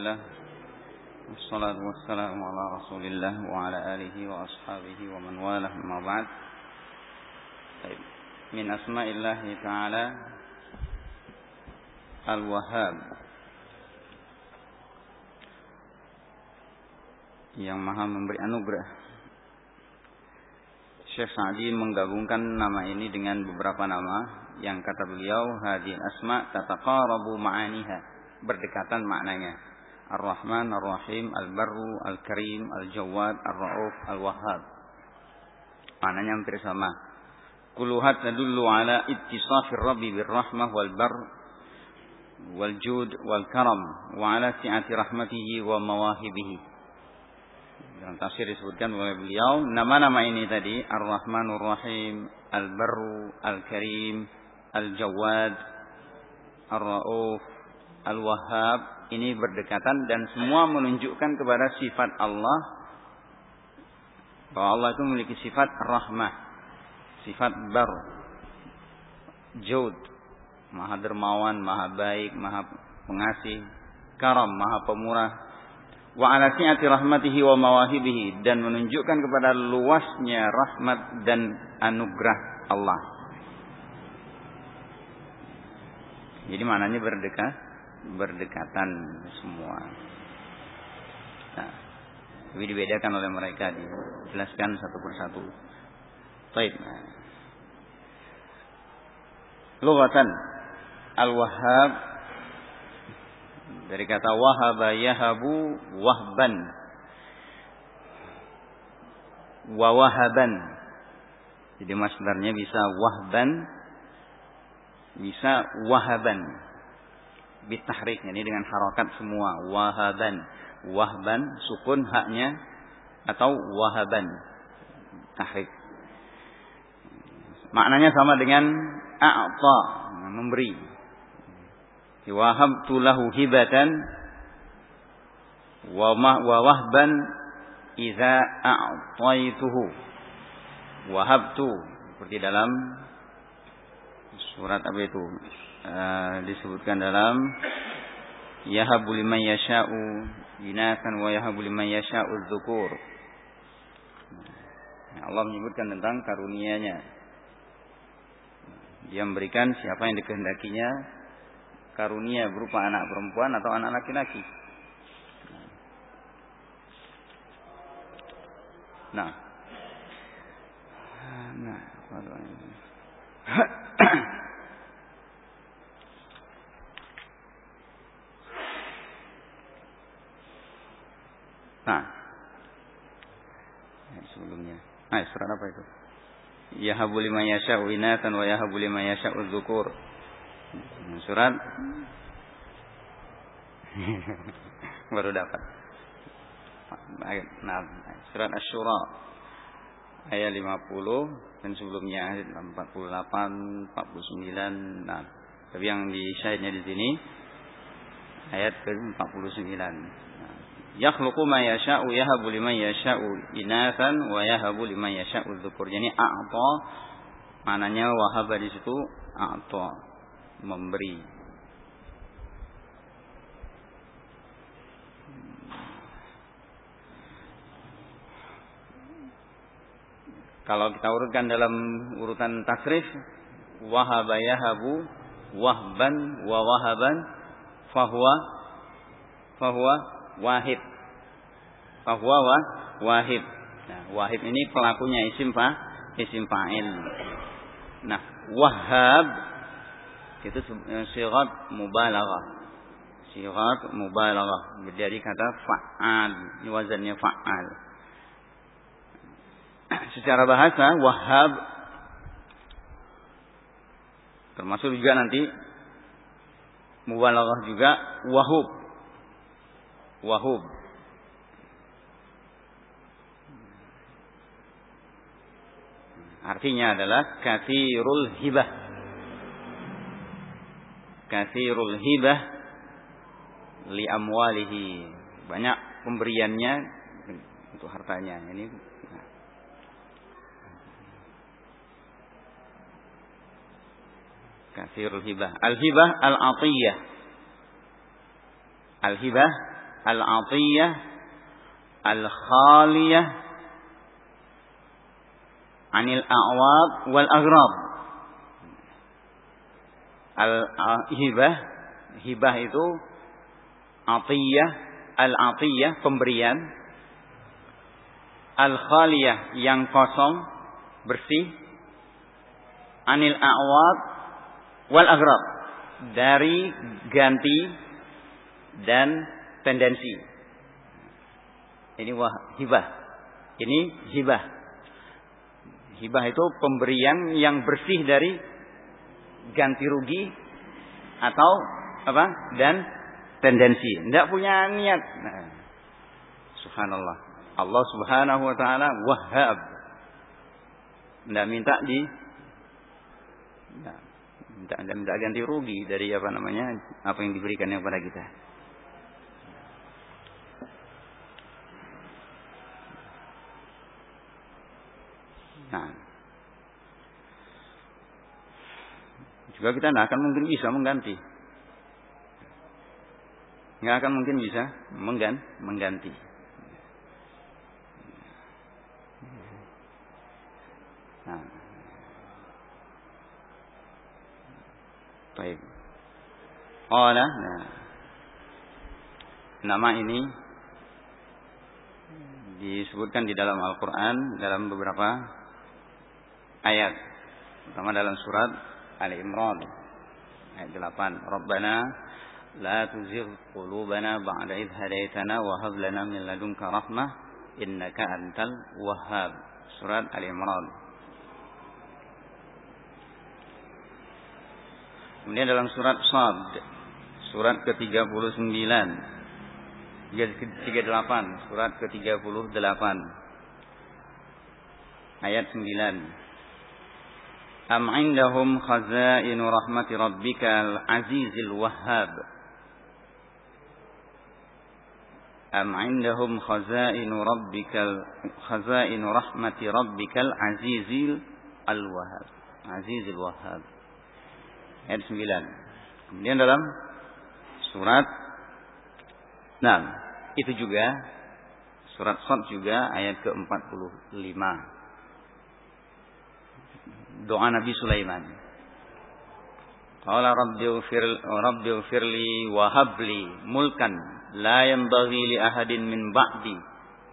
الله والصلاة والسلام على رسول الله وعلى آله وأصحابه ومن والاه ما بعد طيب من أسماء الله تعالى الوهاب yang maha memberi anugerah Syekh Sa'di menggabungkan nama ini dengan beberapa nama yang kata beliau hadil asma tataqarabu ma'aniha berdekatan maknanya Ar-Rahman Ar-Rahim Al-Barru Al-Karim Al-Jawad Ar-Ra'uf Al-Wahhab maknanya hampir sama kulluhat tadullu ala ittisafir rabbi birrahmah wal bar wal jud wal karam wa ala si'ati rahmatihi wa mawahibihi dalam tafsir disebutkan oleh beliau nama-nama ini tadi Ar-Rahmanur Rahim, Al-Barru, Al-Karim, Al-Jawad, Ar-Rauf, Al-Wahhab ini berdekatan dan semua menunjukkan kepada sifat Allah bahwa Allah itu memiliki sifat rahmah, sifat bar, jud, maha dermawan, maha baik, maha pengasih, karam, maha pemurah, wa ala si'ati rahmatihi wa mawahibihi dan menunjukkan kepada luasnya rahmat dan anugerah Allah. Jadi maknanya berdekat, berdekatan semua. Nah, tapi dibedakan oleh mereka dijelaskan satu persatu. Baik. Lughatan Al-Wahhab dari kata wahaba yahabu wahban. Wa wahaban. Jadi masdarnya bisa wahban. Bisa wahaban. Bitahrik. Ini dengan harokat semua. Wahaban. Wahban. Sukun haknya. Atau wahaban. Tahrik. Maknanya sama dengan a'ta. Memberi wahabtu lahu hibatan wa wa wahban idza a'taituhu wahabtu seperti dalam surat apa itu uh, disebutkan dalam yahabu liman yasha'u inasan wa yahabu liman yasha'u dzukur Allah menyebutkan tentang karunia-Nya dia memberikan siapa yang dikehendakinya karunia berupa anak perempuan atau anak laki-laki. Nah. Nah, Nah. Nah, surat apa itu? Yahabu lima yasha'u inatan wa yahabu lima yasha'u dzukur. Surat baru dapat. Nah, surat Asy-Syura ayat 50 dan sebelumnya ayat 48, 49. Nah, tapi yang di syahidnya di sini ayat ke-49. Yakhluqu ma yasha'u yahabu liman yasha'u inathan wa yahabu liman yasha'u dzukur. Jadi a'ta mananya wahaba di situ a'ta memberi. Kalau kita urutkan dalam urutan tasrif, wahaba yahabu, wahban wa wahaban, fahuwa, fahuwa wahid. Fahuwa wa wahid. Nah, wahid ini pelakunya isim fa, isim fa'il. Nah, wahab itu eh, sirat mubalaghah. Sirat mubalaghah. Dari kata fa'al. Ini wazannya fa'al. Secara bahasa wahab termasuk juga nanti mubalaghah juga wahub. Wahub. Artinya adalah kathirul hibah kathirul hibah li amwalihi. Banyak pemberiannya untuk hartanya. Ini kathirul hibah. Al-hibah al-atiyah. Al-hibah al-atiyah, al-khaliyah, anil a'wab wal aghrab. Al-hibah, hibah itu atiyah, al-atiyah pemberian, al-khaliyah yang kosong, bersih, anil a'wab wal aghrab. Dari ganti dan tendensi. Ini wah hibah. Ini hibah. Hibah itu pemberian yang bersih dari ganti rugi atau apa? Dan tendensi. Tidak punya niat. Nah, subhanallah. Allah Subhanahu wa taala Wahhab. Tidak minta di tidak, tidak, tidak ganti rugi dari apa namanya apa yang diberikan kepada kita. Nah, juga kita tidak akan mungkin bisa mengganti. Nggak akan mungkin bisa menggan, mengganti. Nah. Baik. Qala nah. Nama ini disebutkan di dalam Al-Qur'an dalam beberapa ayat. Pertama dalam surat Ali Imran ayat 8. Rabbana la tuzigh qulubana ba'da idh hadaitana wa hab lana min ladunka rahmah innaka antal wahhab. Surat Ali Imran Kemudian dalam surat Sad, surat ke-39, 38, surat ke-38, ayat 9. Am indahum khazainu rahmati rabbikal azizil wahhab. Am indahum khazainu rabbikal khazainu rahmati rabbikal azizil wahhab ayat 9. Kemudian dalam surat Nah, itu juga surat Sad juga ayat ke-45. Doa Nabi Sulaiman. Qala rabbi ighfir rabbi ighfirli wa habli mulkan la yanbaghi li ahadin min ba'di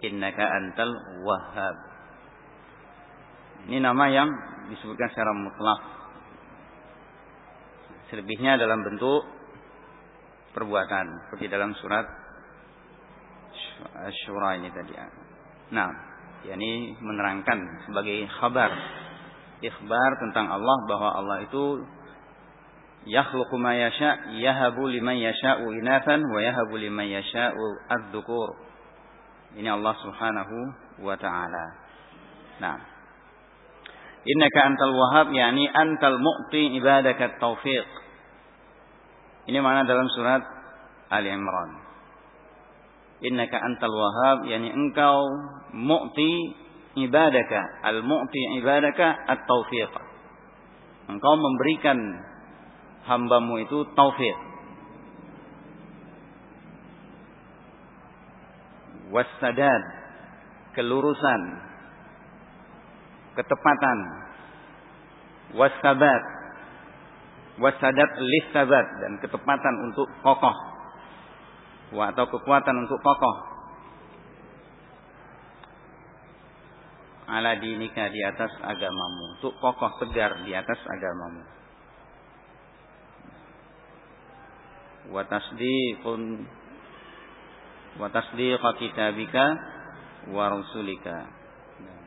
innaka antal wahhab. Ini nama yang disebutkan secara mutlak Selebihnya dalam bentuk perbuatan seperti dalam surat Syura ini tadi. Nah, yakni menerangkan sebagai khabar ikhbar tentang Allah bahwa Allah itu yakhluqu ma yasha yahabu liman yasha'u inathan wa yahabu liman yasha'u adz-dzukur. Ini Allah Subhanahu wa taala. Nah, Innaka antal wahab yakni antal mu'ti ibadaka taufiq. Ini mana dalam surat Ali Imran. Innaka antal wahab yakni engkau mu'ti ibadaka. Al mu'ti ibadaka at-taufiq. Engkau memberikan hambamu itu taufik. Wassadad kelurusan ketepatan wasabat wasadat lisabat dan ketepatan untuk kokoh atau kekuatan untuk kokoh ala dinika di atas agamamu. Untuk kokoh tegar di atas agamamu. Wa tasdiqun wa tasdiqa kitabika wa rusulika.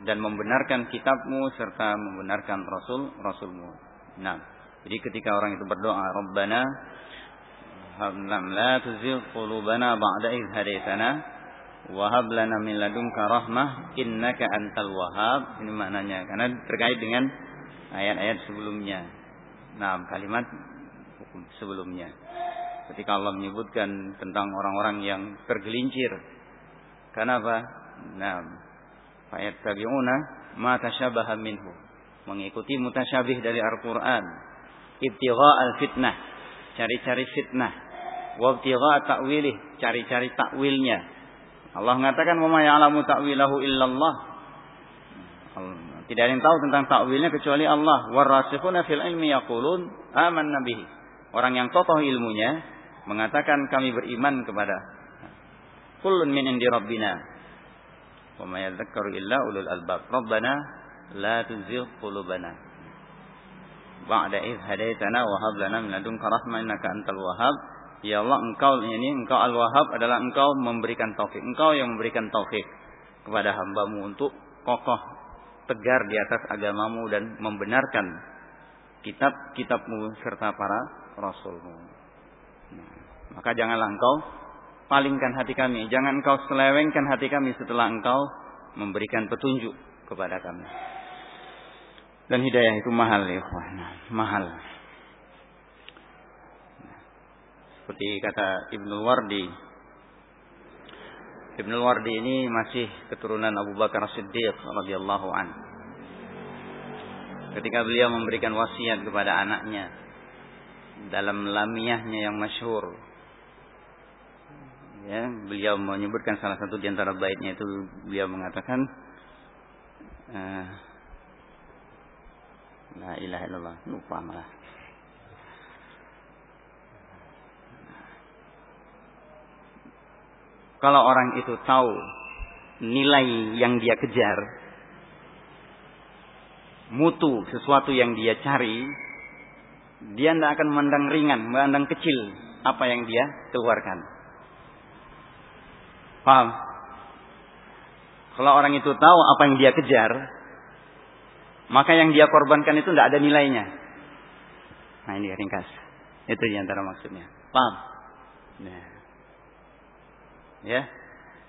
Dan membenarkan kitabmu serta membenarkan rasul rasulmu. Nah, jadi ketika orang itu berdoa, Rabbana hablam la tuzigh qulubana ba'da idh hadaitana wa hab lana min ladunka rahmah innaka antal wahhab. Ini maknanya karena terkait dengan ayat-ayat sebelumnya. Nah, kalimat sebelumnya. Ketika Allah menyebutkan tentang orang-orang yang tergelincir. Kenapa? Nah, fayattabi'una ma tasyabaha minhu mengikuti mutasyabih dari Al-Qur'an ibtigha al-fitnah cari-cari fitnah Wabtigha ta'wilih, cari-cari takwilnya. Allah mengatakan wa ya'lamu ta'wilahu illallah. Tidak ada yang tahu tentang takwilnya kecuali Allah. Warasikhuna fil ilmi yaqulun amanna bihi. Orang yang tokoh ilmunya mengatakan kami beriman kepada kullun min indi rabbina. Wa ma yadhakkaru illa ulul albab. Rabbana la tuzigh qulubana. Ba'da idh hadaitana wa hab lana min ladunka rahmah innaka antal wahhab. Ya Allah, engkau ini, engkau Al-Wahhab adalah engkau memberikan taufik. Engkau yang memberikan taufik kepada hambamu untuk kokoh tegar di atas agamamu dan membenarkan kitab-kitabmu serta para rasulmu. Nah, maka janganlah engkau palingkan hati kami. Jangan engkau selewengkan hati kami setelah engkau memberikan petunjuk kepada kami. Dan hidayah itu mahal ya, mahal. Seperti kata Ibnu Wardi. Ibnu Wardi ini masih keturunan Abu Bakar Siddiq radhiyallahu an. Ketika beliau memberikan wasiat kepada anaknya dalam lamiyahnya yang masyhur. Ya, beliau menyebutkan salah satu di antara baitnya itu beliau mengatakan uh, La ilaha illallah. Lupa malah. Kalau orang itu tahu nilai yang dia kejar, mutu sesuatu yang dia cari, dia tidak akan memandang ringan, memandang kecil apa yang dia keluarkan. Paham? Kalau orang itu tahu apa yang dia kejar, maka yang dia korbankan itu tidak ada nilainya. Nah ini ringkas. Itu yang antara maksudnya. Paham? Nah. Ya.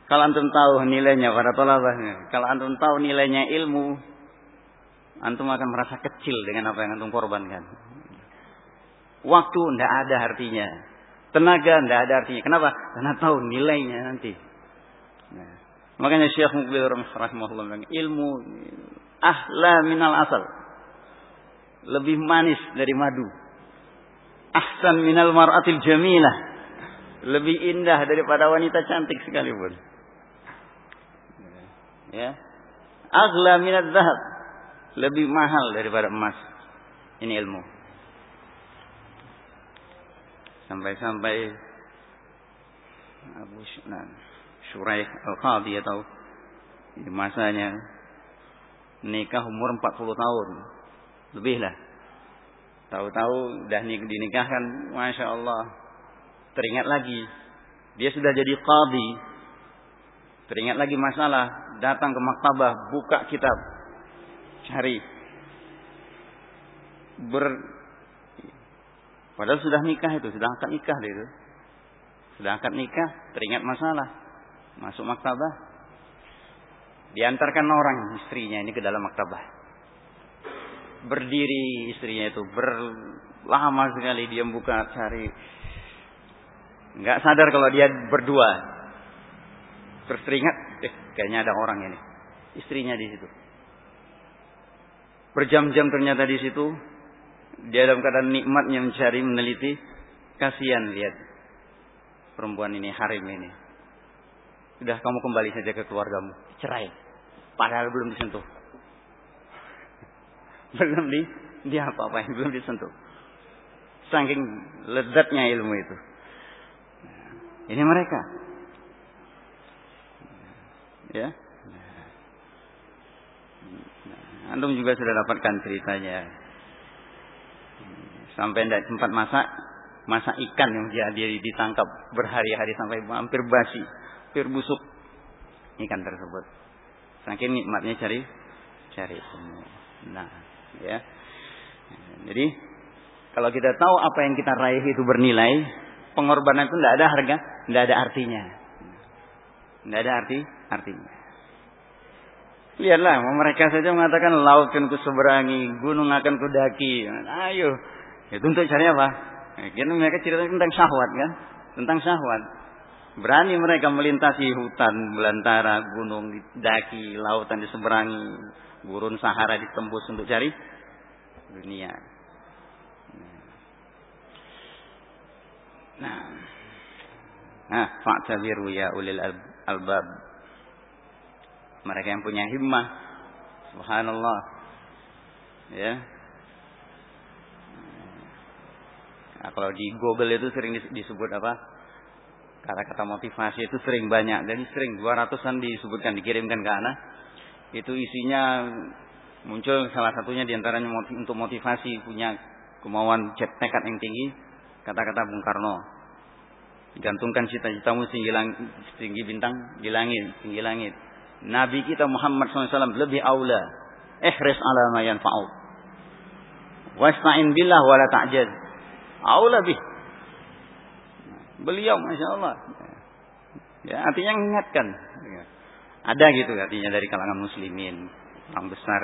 Kalau antum tahu nilainya para tolabahnya, kalau antum tahu nilainya ilmu, antum akan merasa kecil dengan apa yang antum korbankan. Waktu tidak ada artinya. Tenaga tidak ada artinya. Kenapa? Karena tahu nilainya nanti. Nah, makanya Syekh Mukbil rahimahullah bilang, ilmu ahla minal asal. Lebih manis dari madu. Ahsan minal mar'atil jamilah lebih indah daripada wanita cantik sekalipun. Ya. Aghla minat zahab. Lebih mahal daripada emas. Ini ilmu. Sampai-sampai Abu Syuraih Al-Qadhi atau di masanya nikah umur 40 tahun. Lebih lah. Tahu-tahu dah dinikahkan, Masya Allah Teringat lagi. Dia sudah jadi qadhi. Teringat lagi masalah. Datang ke maktabah. Buka kitab. Cari. Ber... Padahal sudah nikah itu. Sudah angkat nikah itu. Sudah angkat nikah. Teringat masalah. Masuk maktabah. Diantarkan orang istrinya ini ke dalam maktabah. Berdiri istrinya itu. Berlama sekali dia buka cari Nggak sadar kalau dia berdua. Terus teringat, eh kayaknya ada orang ini. Istrinya di situ. Berjam-jam ternyata di situ. Dia dalam keadaan nikmatnya mencari, meneliti. Kasihan lihat. Perempuan ini, harim ini. Sudah kamu kembali saja ke keluargamu. Cerai. Padahal belum disentuh. belum di, dia apa-apa yang belum disentuh. Saking lezatnya ilmu itu. Ini mereka. Ya. Antum juga sudah dapatkan ceritanya. Sampai tidak sempat masak, masak ikan yang dia, dia ditangkap berhari-hari sampai hampir basi, hampir busuk ikan tersebut. Saking nikmatnya cari cari ilmu. Nah, ya. Jadi kalau kita tahu apa yang kita raih itu bernilai, pengorbanan itu tidak ada harga, tidak ada artinya. Tidak ada arti artinya. Lihatlah, mereka saja mengatakan laut kan ku seberangi, gunung akan ku daki. Ayo, itu untuk cari apa? Karena mereka cerita tentang syahwat kan, tentang syahwat. Berani mereka melintasi hutan belantara, gunung daki, lautan diseberangi, gurun Sahara ditembus untuk cari dunia. Nah, Ah, fa'tabiru ya ulil albab. Mereka yang punya himmah. Subhanallah. Ya. Nah, kalau di Google itu sering disebut apa? Kata-kata motivasi itu sering banyak. Jadi sering 200-an disebutkan, dikirimkan ke anak. Itu isinya muncul salah satunya di antaranya untuk motivasi punya kemauan jet tekad yang tinggi. Kata-kata Bung Karno. Gantungkan cita-citamu tinggi, tinggi bintang di langit, tinggi langit. Nabi kita Muhammad SAW lebih aula. Ihris ala ma yanfa'u. Wasta'in billah wala ta'jaz. Aula bih. Beliau Masya Allah. Ya, artinya mengingatkan. Ada gitu artinya dari kalangan muslimin. Orang besar.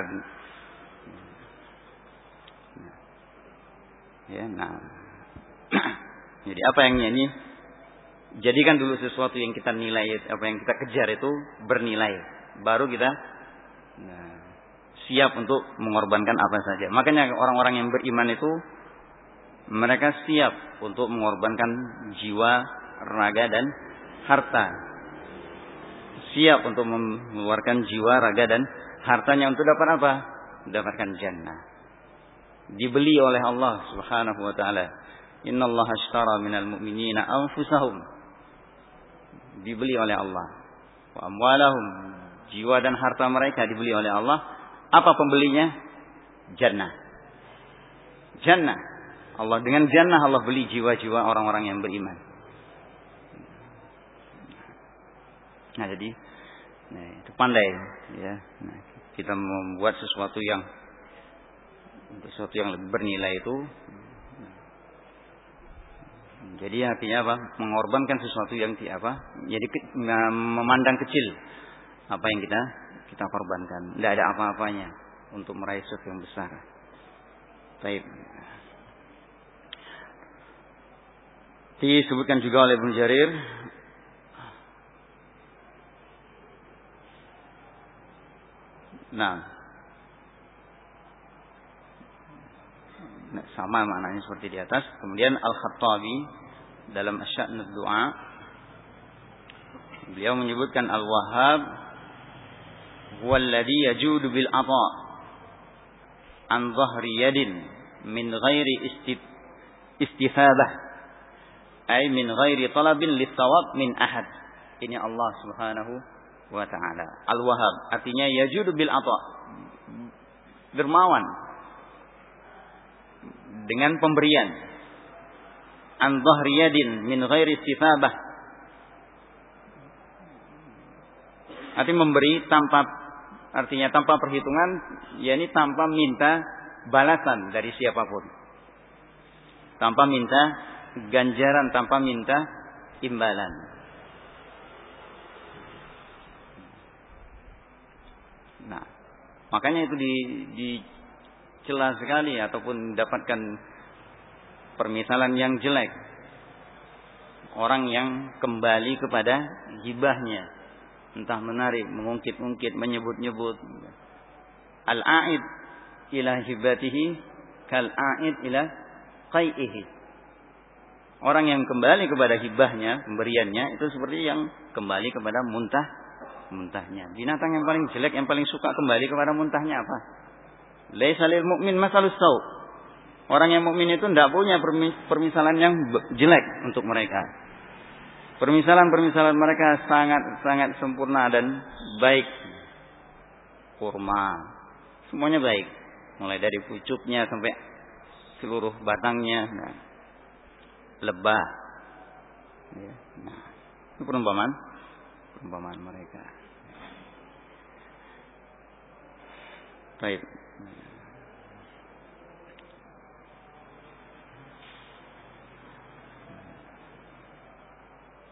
Ya, nah. Jadi apa yang ini Jadikan dulu sesuatu yang kita nilai, apa yang kita kejar itu bernilai. Baru kita nah, siap untuk mengorbankan apa saja. Makanya orang-orang yang beriman itu mereka siap untuk mengorbankan jiwa, raga dan harta. Siap untuk mengeluarkan jiwa, raga dan hartanya untuk dapat apa? Dapatkan jannah. Dibeli oleh Allah Subhanahu wa taala. Inna Allah ashtara minal mu'minina anfusahum dibeli oleh Allah. Wa amwalahum jiwa dan harta mereka dibeli oleh Allah. Apa pembelinya? Jannah. Jannah. Allah dengan jannah Allah beli jiwa-jiwa orang-orang yang beriman. Nah, jadi nah, itu pandai ya. Nah, kita membuat sesuatu yang sesuatu yang lebih bernilai itu jadi artinya apa? Mengorbankan sesuatu yang di apa? Jadi memandang kecil apa yang kita kita korbankan. Tidak ada apa-apanya untuk meraih sesuatu yang besar. Baik. Disebutkan juga oleh Ibnu Jarir Nah, nah sama maknanya seperti di atas. Kemudian Al-Khattabi dalam Asya'nud Du'a beliau menyebutkan Al-Wahhab huwallazi yajudu bil ata an dhahri yadin min ghairi istifabah ay min ghairi talabin lithawab min ahad. Ini Allah Subhanahu wa taala. Al-Wahhab artinya yajudu bil ata dermawan dengan pemberian an dhahriyadin min ghairi istifabah. Artinya memberi tanpa artinya tanpa perhitungan, yakni tanpa minta balasan dari siapa pun. Tanpa minta ganjaran, tanpa minta imbalan. Nah, makanya itu di, dicela sekali ataupun dapatkan permisalan yang jelek. Orang yang kembali kepada hibahnya. Entah menarik, mengungkit-ungkit, menyebut-nyebut. Al-a'id ila hibatihi kal-a'id ila qai'ihi. Orang yang kembali kepada hibahnya, pemberiannya, itu seperti yang kembali kepada muntah muntahnya. Binatang yang paling jelek, yang paling suka kembali kepada muntahnya apa? Laisa lil mu'min masalus sau' Orang yang mukmin itu tidak punya permisalan yang jelek untuk mereka. Permisalan-permisalan mereka sangat sangat sempurna dan baik. Kurma, semuanya baik. Mulai dari pucuknya sampai seluruh batangnya, nah, lebah. Ya, nah, itu perumpamaan, perumpamaan mereka. Baik.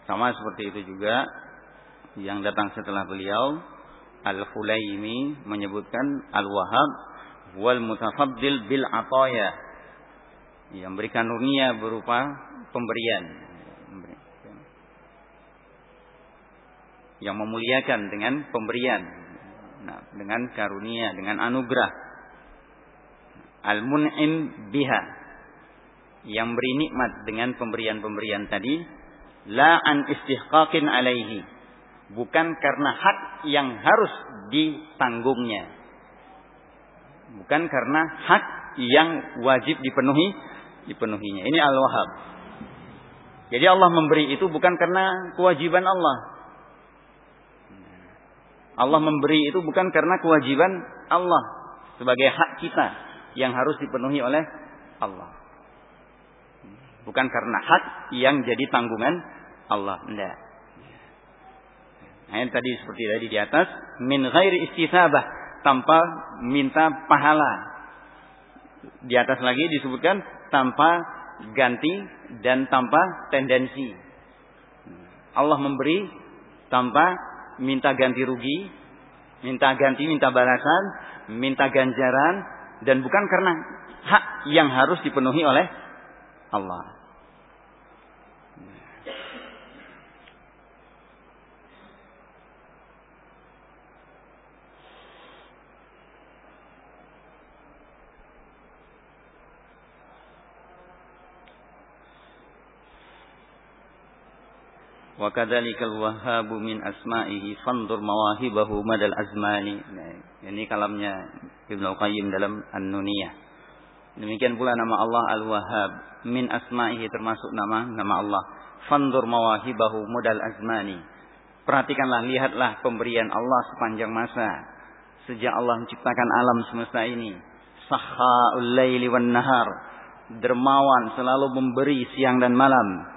Sama seperti itu juga yang datang setelah beliau Al-Khulaimi menyebutkan Al-Wahhab wal mutafaddil bil ataya yang berikan dunia berupa pemberian. Yang memuliakan dengan pemberian. Nah, dengan karunia dengan anugerah al-mun'im biha yang beri nikmat dengan pemberian-pemberian tadi La an istihqaqin alaihi. Bukan karena hak yang harus ditanggungnya. Bukan karena hak yang wajib dipenuhi dipenuhinya. Ini al-wahab. Jadi Allah memberi itu bukan karena kewajiban Allah. Allah memberi itu bukan karena kewajiban Allah sebagai hak kita yang harus dipenuhi oleh Allah. Bukan karena hak yang jadi tanggungan Allah. Tidak. Nah, tadi seperti tadi di atas, min ghairi istisabah tanpa minta pahala. Di atas lagi disebutkan tanpa ganti dan tanpa tendensi. Allah memberi tanpa minta ganti rugi, minta ganti, minta balasan, minta ganjaran dan bukan karena hak yang harus dipenuhi oleh Allah. wa kadzalikal wahhabu min asma'ihi fandur mawahibahu madal azmani nah, ini kalamnya Ibnu Qayyim dalam An-Nuniyah. Demikian pula nama Allah Al-Wahhab. Min asma'ihi termasuk nama nama Allah. Fandur mawahibahu madal azmani. Perhatikanlah lihatlah pemberian Allah sepanjang masa. Sejak Allah menciptakan alam semesta ini. Sahhaul laili wan nahar. Dermawan selalu memberi siang dan malam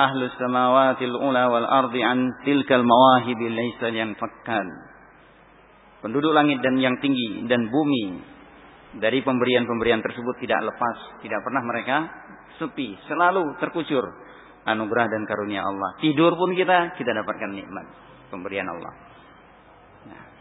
ahlu samawatil ula wal ardi an tilkal mawahibi laisa yang fakkan. Penduduk langit dan yang tinggi dan bumi dari pemberian-pemberian tersebut tidak lepas, tidak pernah mereka sepi, selalu terkucur anugerah dan karunia Allah. Tidur pun kita kita dapatkan nikmat pemberian Allah. Nah.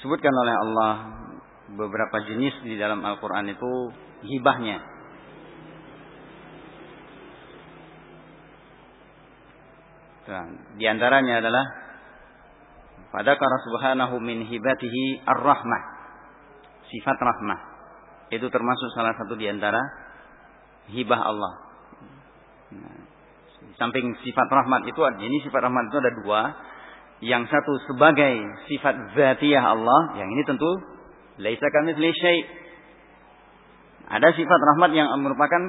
Disebutkan oleh Allah beberapa jenis di dalam Al-Quran itu hibahnya. Nah, di antaranya adalah pada kara subhanahu min hibatihi ar-rahmah. Sifat rahmah. Itu termasuk salah satu di antara hibah Allah. Nah, samping sifat rahmat itu ini sifat rahmat itu ada dua. Yang satu sebagai sifat zatiyah Allah, yang ini tentu laisa kamitsli syai'. Ada sifat rahmat yang merupakan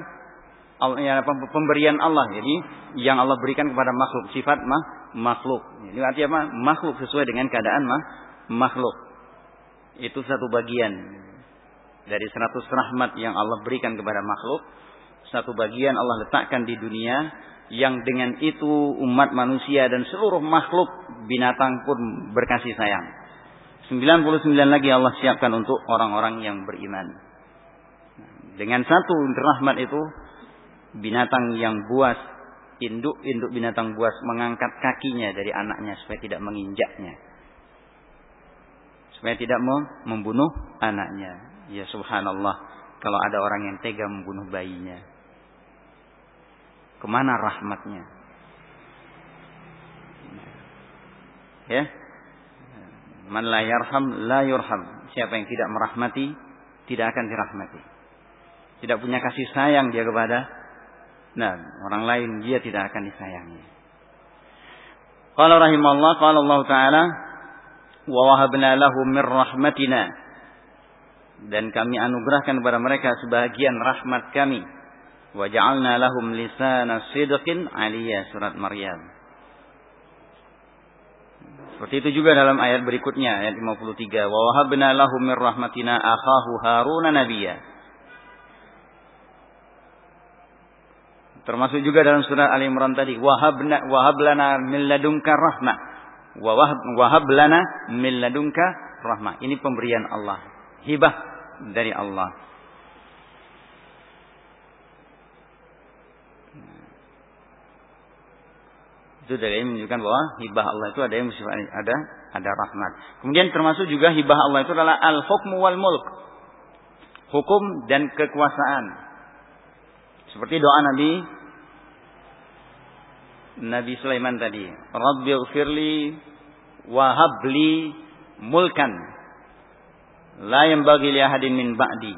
pemberian Allah. Jadi yang Allah berikan kepada makhluk sifat mah, makhluk. Ini artinya apa? Makhluk sesuai dengan keadaan mah, makhluk. Itu satu bagian dari seratus rahmat yang Allah berikan kepada makhluk satu bagian Allah letakkan di dunia yang dengan itu umat manusia dan seluruh makhluk binatang pun berkasih sayang. 99 lagi Allah siapkan untuk orang-orang yang beriman. Dengan satu rahmat itu binatang yang buas, induk-induk binatang buas mengangkat kakinya dari anaknya supaya tidak menginjaknya. Supaya tidak membunuh anaknya. Ya subhanallah kalau ada orang yang tega membunuh bayinya. Ke mana rahmatnya? Ya. Man la yarham la yurham. Siapa yang tidak merahmati, tidak akan dirahmati. Tidak punya kasih sayang dia kepada nah, orang lain dia tidak akan disayangi. Qala rahimallah qala Allah taala wa wahabna lahum min rahmatina dan kami anugerahkan kepada mereka sebagian rahmat kami wa ja'alna lahum lisana sidqin aliyah surat Maryam. Seperti itu juga dalam ayat berikutnya ayat 53 wa wahabna lahum mir rahmatina akhahu Haruna nabiyya. Termasuk juga dalam surat Ali Imran tadi wahabna wahablana min ladunka rahmah wa wahablana min ladunka rahmah. Ini pemberian Allah, hibah dari Allah. Itu dari menunjukkan bahwa hibah Allah itu ada yang bersifat ada ada rahmat. Kemudian termasuk juga hibah Allah itu adalah al-hukmu wal mulk. Hukum dan kekuasaan. Seperti doa Nabi Nabi Sulaiman tadi, Rabbi ghfirli wa habli mulkan la yanbaghi li ahadin min ba'di.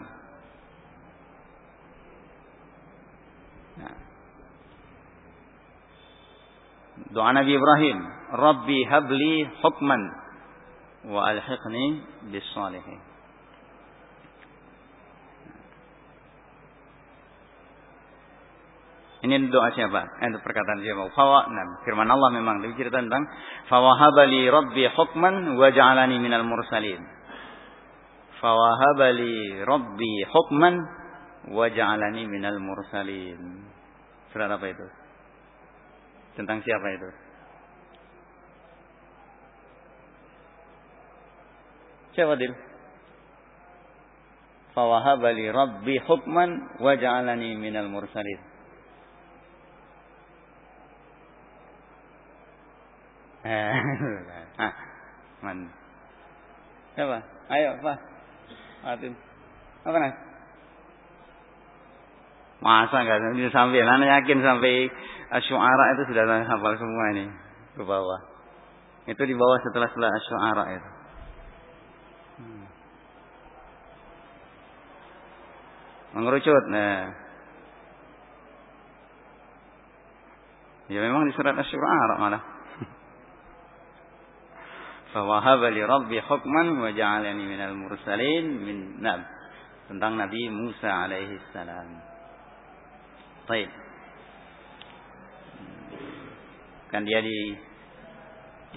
Nah. Doa Nabi Ibrahim, Rabbi habli hukman wa alhiqni bis salihin. Ini doa siapa? Eh, perkataan siapa? Fawa, nah, firman Allah memang cerita tentang fawahabali rabbi hukman wa ja'alani minal mursalin. Fawahabali rabbi hukman wa ja'alani minal mursalin. Surat apa itu? Tentang siapa itu? Siapa Dil? Fawahabali rabbi hukman wa ja'alani minal mursalin. ah, man. Siapa? Ayo, Pak. Atin. Apa nih? Masa enggak sampai? Nana yakin sampai asyuara itu sudah hafal semua ini ke bawah. Itu di bawah setelah setelah asyuara itu. Hmm. Mengerucut. Nah. Ya memang di surat asyuara malah. Fawahaba li rabbi hukman wa ja'alani minal mursalin min nab. Tentang Nabi Musa alaihi salam. Baik. Kan dia di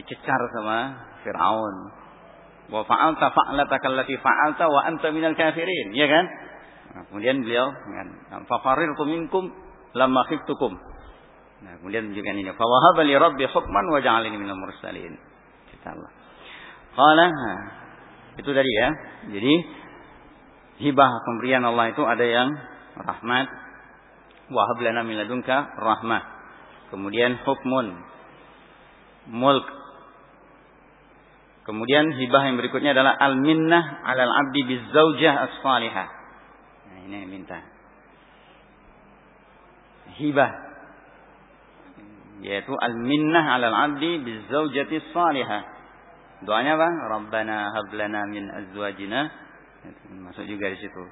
dicecar sama Firaun. Wa fa'alta fa'lataka allati fa'alta wa anta minal kafirin, ya kan? Nah, kemudian beliau kan fa farirtu minkum lamma khiftukum. Nah, kemudian menunjukkan ini. Fa wahaba li rabbi hukman wa ja'alani minal mursalin. Kita Allah. Qala itu tadi ya. Jadi hibah pemberian Allah itu ada yang rahmat wa hablana min ladunka rahmah. Kemudian hukmun mulk. Kemudian hibah yang berikutnya adalah al-minnah 'alal 'abdi bizaujah as-salihah. Nah, ini yang minta. Hibah yaitu al-minnah 'alal 'abdi bizaujati salihah Doanya apa? Rabbana hablana min azwajina. Masuk juga di situ.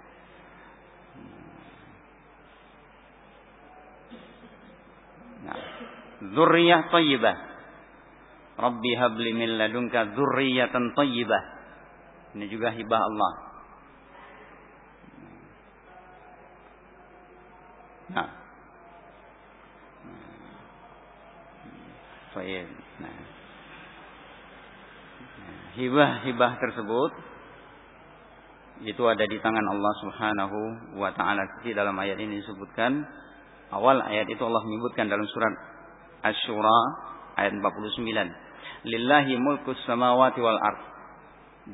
Nah, zurriyah tayyibah. Rabbi habli min ladunka zurriyatan tayyibah. Ini juga hibah Allah. Nah. Baik. Nah hibah-hibah tersebut itu ada di tangan Allah Subhanahu wa taala. Di dalam ayat ini disebutkan awal ayat itu Allah menyebutkan dalam surat Asy-Syura ayat 49. Lillahi mulkus samawati wal ard.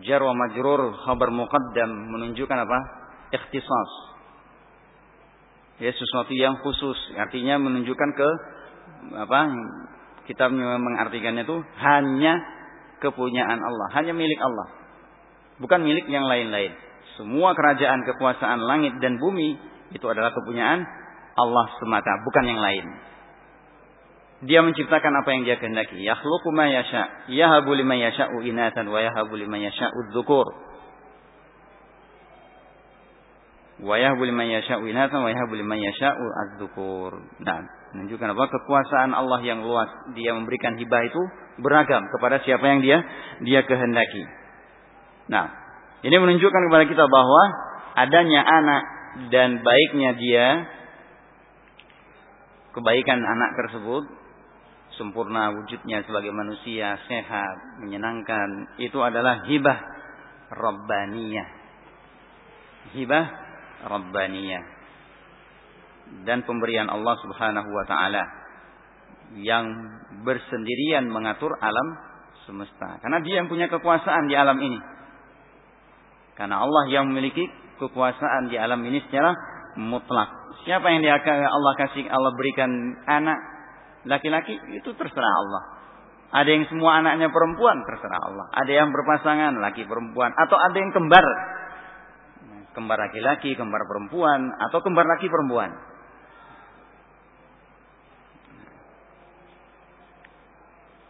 Jar wa majrur khabar muqaddam menunjukkan apa? Ikhtisas. Ya sesuatu yang khusus, artinya menunjukkan ke apa? Kita mengartikannya itu hanya kepunyaan Allah, hanya milik Allah. Bukan milik yang lain-lain. Semua kerajaan kekuasaan langit dan bumi itu adalah kepunyaan Allah semata, bukan yang lain. Dia menciptakan apa yang dia kehendaki. Yakhluqu ma yasha. Yahabu liman yasha'u inatan wa yahabu liman yasha'u dzukur. Wa yahabu liman yasha'u inatan wa yahabu liman yasha'u adzukur. Nah, menunjukkan apa? Kekuasaan Allah yang luas. Dia memberikan hibah itu beragam kepada siapa yang dia dia kehendaki. Nah, ini menunjukkan kepada kita bahwa adanya anak dan baiknya dia kebaikan anak tersebut sempurna wujudnya sebagai manusia sehat menyenangkan itu adalah hibah rabbaniyah hibah rabbaniyah dan pemberian Allah Subhanahu wa taala yang bersendirian mengatur alam semesta. Karena dia yang punya kekuasaan di alam ini. Karena Allah yang memiliki kekuasaan di alam ini secara mutlak. Siapa yang dia Allah kasih Allah berikan anak laki-laki itu terserah Allah. Ada yang semua anaknya perempuan, terserah Allah. Ada yang berpasangan, laki perempuan. Atau ada yang kembar. Kembar laki-laki, kembar perempuan. Atau kembar laki perempuan.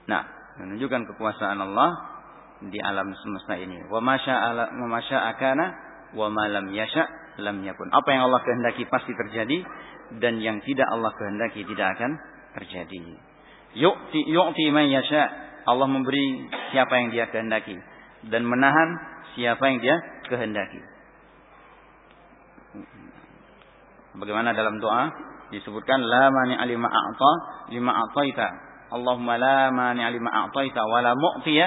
Nah, menunjukkan kekuasaan Allah di alam semesta ini. Wa masya akana wa malam yasha lam yakun. Apa yang Allah kehendaki pasti terjadi dan yang tidak Allah kehendaki tidak akan terjadi. Yu'ti yu'ti man yasha. Allah memberi siapa yang dia kehendaki dan menahan siapa yang dia kehendaki. Bagaimana dalam doa disebutkan la mani alima a'ta lima a'taita. Allahumma la mani alima a'taita wa la mu'tiya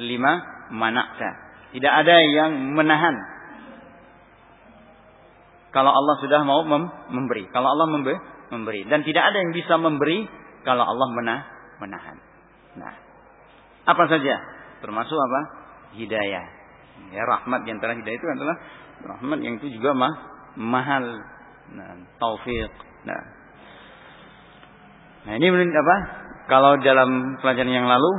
lima manakta. Tidak ada yang menahan kalau Allah sudah mau memberi. Kalau Allah memberi dan tidak ada yang bisa memberi kalau Allah menah, menahan. Nah, apa saja? Termasuk apa? Hidayah. Ya, rahmat yang antara hidayah itu adalah rahmat yang itu juga mah, mahal. Nah, taufik. Nah. Nah, ini apa? Kalau dalam pelajaran yang lalu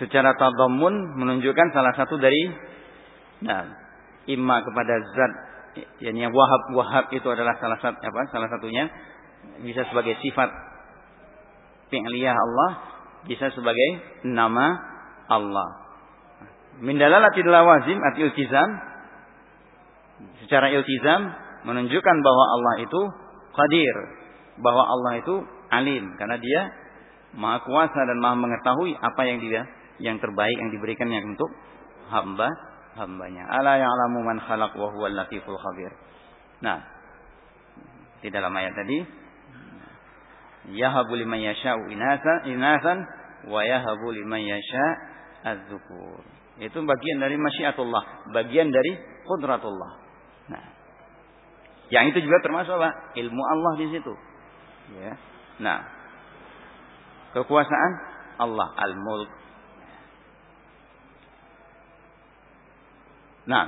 secara tadamun menunjukkan salah satu dari nah, imma kepada zat yang wahab wahab itu adalah salah satu apa salah satunya bisa sebagai sifat fi'liyah Allah bisa sebagai nama Allah. Min dalalatil lawazim at iltizam secara iltizam menunjukkan bahwa Allah itu qadir, bahwa Allah itu alim karena dia maha kuasa dan maha mengetahui apa yang dia yang terbaik yang diberikannya untuk hamba hambanya. Ala ya'lamu man khalaq wa huwal latiful khabir. Nah, di dalam ayat tadi yahabu liman yasha'u inasan inasan wa yahabu liman yasha' az-zukur. Itu bagian dari masyiatullah, bagian dari qudratullah. Nah, yang itu juga termasuk apa? Ilmu Allah di situ. Ya. Nah, kekuasaan Allah al-mulk. Nah,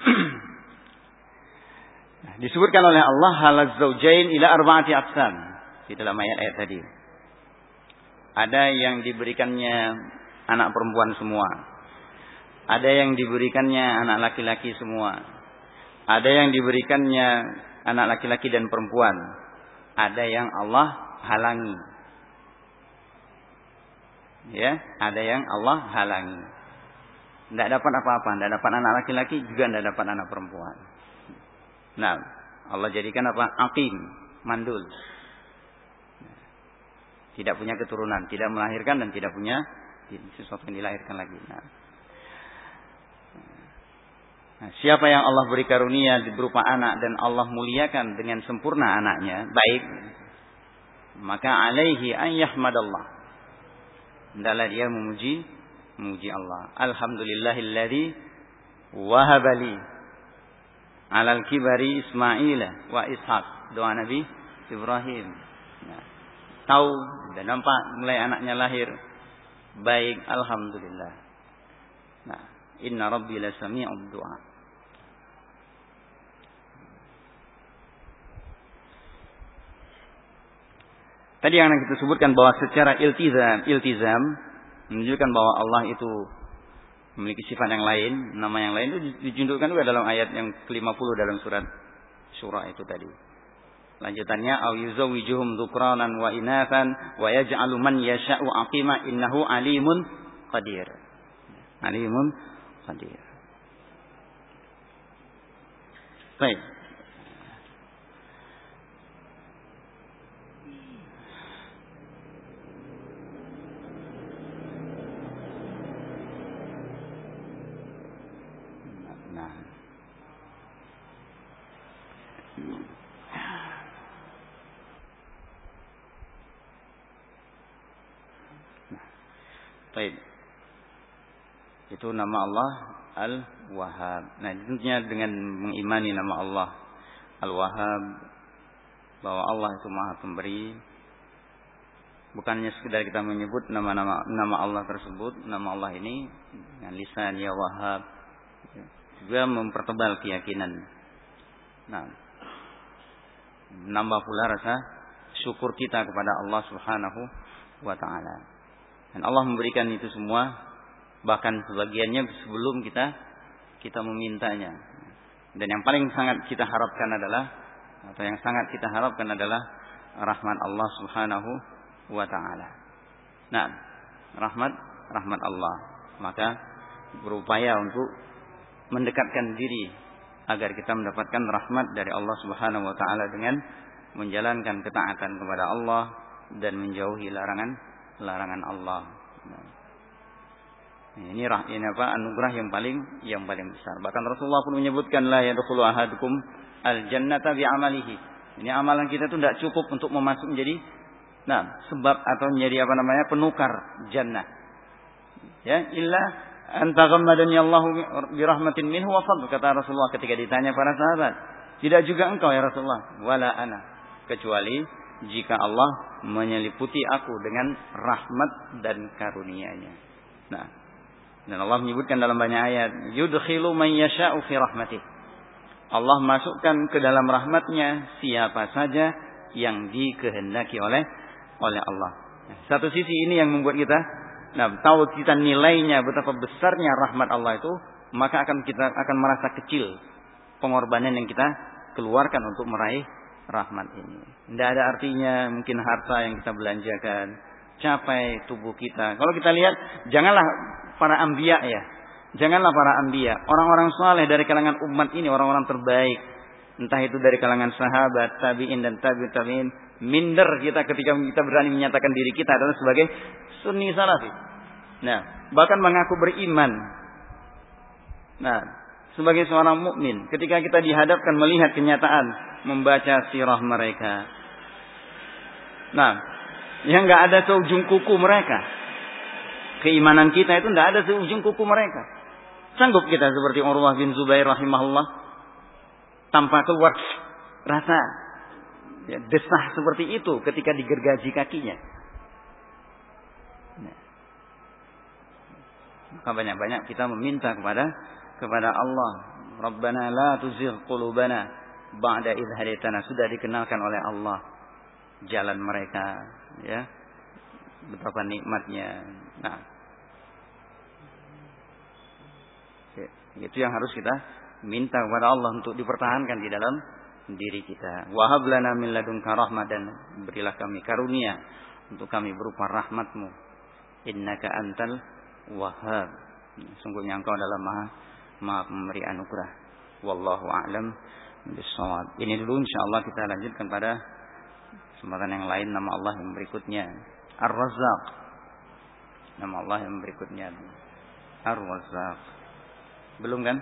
disebutkan oleh Allah halaz zaujain ila arba'ati aqsam di dalam ayat-ayat tadi. Ada yang diberikannya anak perempuan semua. Ada yang diberikannya anak laki-laki semua. Ada yang diberikannya anak laki-laki dan perempuan. Ada yang Allah halangi. Ya, ada yang Allah halangi. Tidak dapat apa-apa, tidak dapat anak laki-laki, juga tidak dapat anak perempuan. Nah, Allah jadikan apa? Akim, mandul. Tidak punya keturunan, tidak melahirkan dan tidak punya sesuatu yang dilahirkan lagi. Nah. Nah, siapa yang Allah beri karunia berupa anak dan Allah muliakan dengan sempurna anaknya, baik, maka alaihi an yahmadallah. Hendaklah dia memuji memuji Allah. Alhamdulillahilladzi wahabali alal kibari Ismail wa Ishaq. Doa Nabi Ibrahim. Nah, tahu dan nampak mulai anaknya lahir baik alhamdulillah nah inna rabbi la sami'ud du'a Tadi yang kita sebutkan bahwa secara iltizam, iltizam menunjukkan bahwa Allah itu memiliki sifat yang lain, nama yang lain itu ditunjukkan juga dalam ayat yang ke-50 dalam surat Surah itu tadi. Lanjutannya au yuzawwijuhum dzukranan wa inathan wa yaj'alu man yasha'u aqima innahu alimun qadir. Alimun qadir. Baik. Itu nama Allah Al-Wahhab. Nah, tentunya dengan mengimani nama Allah Al-Wahhab bahwa Allah itu Maha Pemberi. Bukannya sekedar kita menyebut nama-nama nama Allah tersebut, nama Allah ini dengan lisan ya Wahhab juga mempertebal keyakinan. Nah, menambah pula rasa syukur kita kepada Allah Subhanahu wa taala. Dan Allah memberikan itu semua bahkan sebagiannya sebelum kita kita memintanya. Dan yang paling sangat kita harapkan adalah atau yang sangat kita harapkan adalah rahmat Allah Subhanahu wa taala. Nah, rahmat rahmat Allah. Maka berupaya untuk mendekatkan diri agar kita mendapatkan rahmat dari Allah Subhanahu wa taala dengan menjalankan ketaatan kepada Allah dan menjauhi larangan larangan Allah. Nah, ini ini apa anugerah yang paling yang paling besar. Bahkan Rasulullah pun menyebutkan la yadkhulu ahadukum al jannata bi amalihi. Ini amalan kita itu tidak cukup untuk memasuk menjadi nah sebab atau menjadi apa namanya penukar jannah. Ya, illa antaghammadani Allah bi rahmatin minhu wa kata Rasulullah ketika ditanya para sahabat. Tidak juga engkau ya Rasulullah, wala ana kecuali jika Allah menyeliputi aku dengan rahmat dan karunia-Nya. Nah, dan Allah menyebutkan dalam banyak ayat, yudkhilu man yasha'u fi rahmatih. Allah masukkan ke dalam rahmatnya siapa saja yang dikehendaki oleh oleh Allah. Nah, satu sisi ini yang membuat kita nah tahu kita nilainya betapa besarnya rahmat Allah itu, maka akan kita akan merasa kecil pengorbanan yang kita keluarkan untuk meraih rahmat ini. Tidak ada artinya mungkin harta yang kita belanjakan, capai tubuh kita. Kalau kita lihat, janganlah para ambia ya. Janganlah para ambia, orang-orang soleh dari kalangan umat ini, orang-orang terbaik. Entah itu dari kalangan sahabat, tabi'in dan tabi' tabi'in. Minder kita ketika kita berani menyatakan diri kita adalah sebagai sunni salafi. Nah, bahkan mengaku beriman. Nah, sebagai seorang mukmin, ketika kita dihadapkan melihat kenyataan membaca sirah mereka. Nah, yang nggak ada seujung kuku mereka. Keimanan kita itu tidak ada seujung kuku mereka. Sanggup kita seperti Urwah bin Zubair rahimahullah tanpa keluar rasa ya, desah seperti itu ketika digergaji kakinya. Nah. Maka banyak-banyak kita meminta kepada kepada Allah. Rabbana la tuzigh qulubana ba'da idh haditana. Sudah dikenalkan oleh Allah jalan mereka ya betapa nikmatnya nah. Itu yang harus kita minta kepada Allah untuk dipertahankan di dalam diri kita. Wahab lana min ladunka rahmah dan berilah kami karunia untuk kami berupa rahmatmu. Innaka antal wahab sungguhnya engkau adalah maha maha pemberi anugerah. Wallahu a'lam ini dulu insyaallah kita lanjutkan pada Kesempatan yang lain nama Allah yang berikutnya. Ar-Razzaq. Nama Allah yang berikutnya Ar-Razzaq. Belum kan?